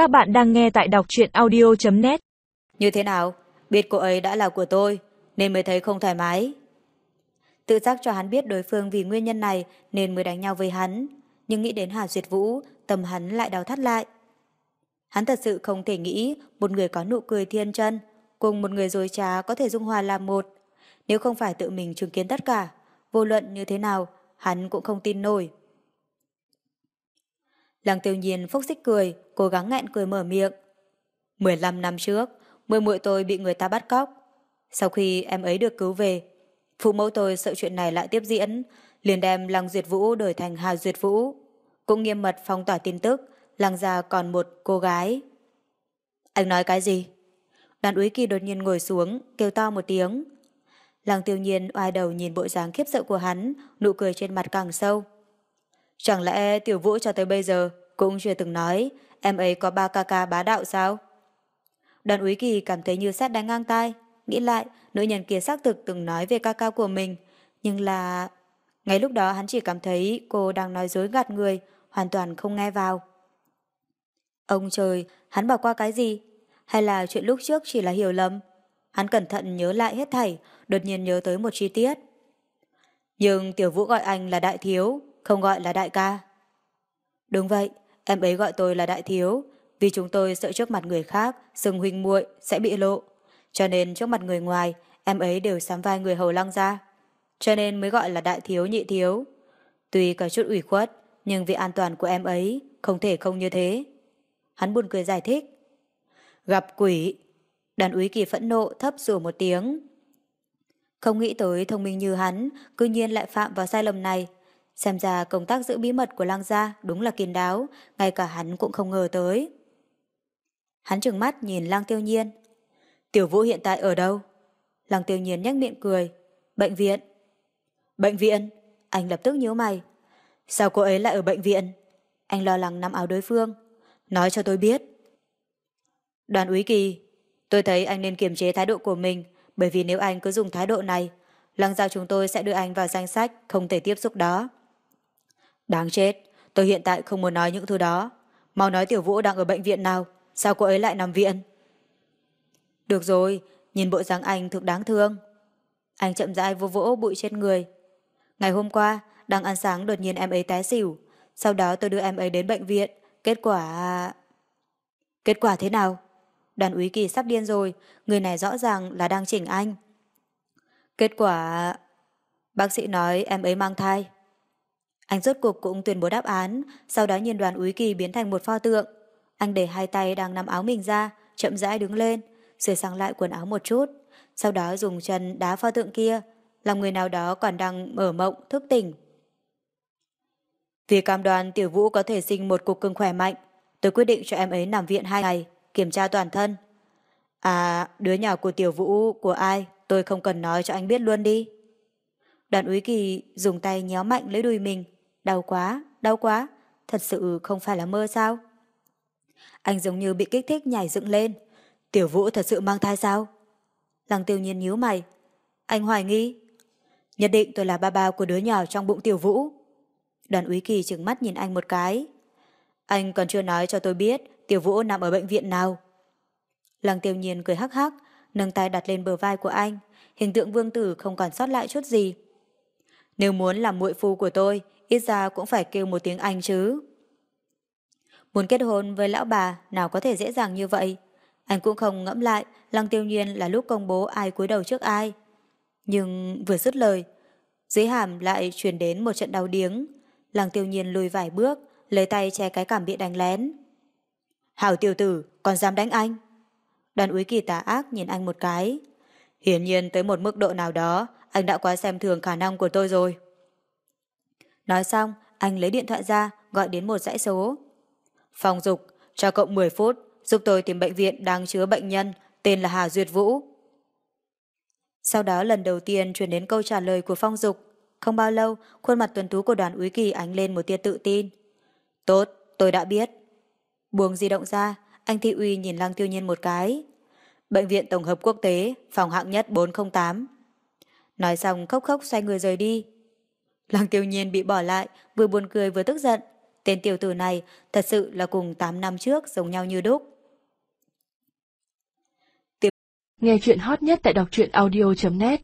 Các bạn đang nghe tại đọc truyện audio.net Như thế nào? Biết cô ấy đã là của tôi, nên mới thấy không thoải mái. Tự giác cho hắn biết đối phương vì nguyên nhân này nên mới đánh nhau với hắn. Nhưng nghĩ đến Hà Duyệt Vũ, tâm hắn lại đau thắt lại. Hắn thật sự không thể nghĩ một người có nụ cười thiên chân cùng một người dối trá có thể dung hòa làm một. Nếu không phải tự mình chứng kiến tất cả, vô luận như thế nào, hắn cũng không tin nổi. Lăng tiêu nhiên phúc xích cười, cố gắng nghẹn cười mở miệng. 15 năm trước, mười muội tôi bị người ta bắt cóc. Sau khi em ấy được cứu về, phụ mẫu tôi sợ chuyện này lại tiếp diễn, liền đem Lăng Duyệt Vũ đổi thành Hà Duyệt Vũ. Cũng nghiêm mật phong tỏa tin tức, Lăng gia còn một cô gái. Anh nói cái gì? Đàn úy kỳ đột nhiên ngồi xuống, kêu to một tiếng. Lăng tiêu nhiên oai đầu nhìn bộ dáng khiếp sợ của hắn, nụ cười trên mặt càng sâu. Chẳng lẽ tiểu vũ cho tới bây giờ cũng chưa từng nói em ấy có ba ca ca bá đạo sao? Đoàn úy kỳ cảm thấy như sát đánh ngang tai. Nghĩ lại, nữ nhân kia xác thực từng nói về ca ca của mình. Nhưng là... Ngay lúc đó hắn chỉ cảm thấy cô đang nói dối gạt người, hoàn toàn không nghe vào. Ông trời, hắn bỏ qua cái gì? Hay là chuyện lúc trước chỉ là hiểu lầm? Hắn cẩn thận nhớ lại hết thảy, đột nhiên nhớ tới một chi tiết. Nhưng tiểu vũ gọi anh là đại thiếu, không gọi là đại ca. Đúng vậy, em ấy gọi tôi là đại thiếu, vì chúng tôi sợ trước mặt người khác, sừng huynh muội sẽ bị lộ. Cho nên trước mặt người ngoài, em ấy đều sắm vai người hầu lăng ra. Cho nên mới gọi là đại thiếu nhị thiếu. Tuy có chút ủy khuất, nhưng vì an toàn của em ấy, không thể không như thế. Hắn buồn cười giải thích. Gặp quỷ. Đàn úy kỳ phẫn nộ thấp rủa một tiếng. Không nghĩ tới thông minh như hắn, cư nhiên lại phạm vào sai lầm này. Xem ra công tác giữ bí mật của lang gia đúng là kiên đáo, ngay cả hắn cũng không ngờ tới. Hắn trừng mắt nhìn lang tiêu nhiên. Tiểu vũ hiện tại ở đâu? Lang tiêu nhiên nhếch miệng cười. Bệnh viện. Bệnh viện? Anh lập tức nhíu mày. Sao cô ấy lại ở bệnh viện? Anh lo lắng nắm áo đối phương. Nói cho tôi biết. Đoàn úy kỳ, tôi thấy anh nên kiềm chế thái độ của mình, bởi vì nếu anh cứ dùng thái độ này, lăng giao chúng tôi sẽ đưa anh vào danh sách không thể tiếp xúc đó. Đáng chết, tôi hiện tại không muốn nói những thứ đó. Mau nói Tiểu Vũ đang ở bệnh viện nào, sao cô ấy lại nằm viện? Được rồi, nhìn bộ dáng anh thực đáng thương. Anh chậm rãi vô vỗ bụi trên người. Ngày hôm qua, đang ăn sáng đột nhiên em ấy té xỉu. Sau đó tôi đưa em ấy đến bệnh viện. Kết quả... Kết quả thế nào? Đoàn úy kỳ sắp điên rồi, người này rõ ràng là đang chỉnh anh. Kết quả... Bác sĩ nói em ấy mang thai. Anh rốt cuộc cũng tuyên bố đáp án, sau đó nhìn đoàn úy kỳ biến thành một pho tượng. Anh để hai tay đang nắm áo mình ra, chậm rãi đứng lên, sửa sang lại quần áo một chút, sau đó dùng chân đá pho tượng kia, làm người nào đó còn đang mở mộng, thức tỉnh. Vì cam đoan tiểu vũ có thể sinh một cục cưng khỏe mạnh, tôi quyết định cho em ấy nằm viện hai ngày, kiểm tra toàn thân. À, đứa nhỏ của tiểu vũ của ai, tôi không cần nói cho anh biết luôn đi. Đoàn úy kỳ dùng tay nhéo mạnh lấy đùi mình, Đau quá, đau quá, thật sự không phải là mơ sao? Anh giống như bị kích thích nhảy dựng lên. Tiểu vũ thật sự mang thai sao? Lăng tiêu nhiên nhíu mày. Anh hoài nghi. Nhất định tôi là ba ba của đứa nhỏ trong bụng tiểu vũ. Đoàn úy kỳ trừng mắt nhìn anh một cái. Anh còn chưa nói cho tôi biết tiểu vũ nằm ở bệnh viện nào. Lăng tiêu nhiên cười hắc hắc, nâng tay đặt lên bờ vai của anh. Hình tượng vương tử không còn sót lại chút gì. Nếu muốn làm muội phu của tôi, ít ra cũng phải kêu một tiếng Anh chứ. Muốn kết hôn với lão bà nào có thể dễ dàng như vậy. Anh cũng không ngẫm lại Lăng Tiêu Nhiên là lúc công bố ai cúi đầu trước ai. Nhưng vừa dứt lời, dưới hàm lại truyền đến một trận đau điếng. Lăng Tiêu Nhiên lùi vài bước, lấy tay che cái cảm bị đánh lén. Hảo tiểu tử, còn dám đánh anh? Đoàn úy kỳ tà ác nhìn anh một cái. Hiển nhiên tới một mức độ nào đó, anh đã quá xem thường khả năng của tôi rồi. Nói xong, anh lấy điện thoại ra, gọi đến một dãy số. Phòng dục, cho cộng 10 phút, giúp tôi tìm bệnh viện đang chứa bệnh nhân, tên là Hà Duyệt Vũ. Sau đó lần đầu tiên truyền đến câu trả lời của Phong Dục. Không bao lâu, khuôn mặt tuần tú của đoàn úy kỳ ánh lên một tia tự tin. Tốt, tôi đã biết. Buông di động ra, anh Thị Uy nhìn Lăng Tiêu Nhiên một cái. Bệnh viện Tổng hợp Quốc tế, phòng hạng nhất 408. Nói xong khóc khóc xoay người rời đi. Lăng tiêu nhiên bị bỏ lại, vừa buồn cười vừa tức giận. tên tiểu tử này thật sự là cùng 8 năm trước giống nhau như đúc. Nghe chuyện hot nhất tại đọc truyện audio.net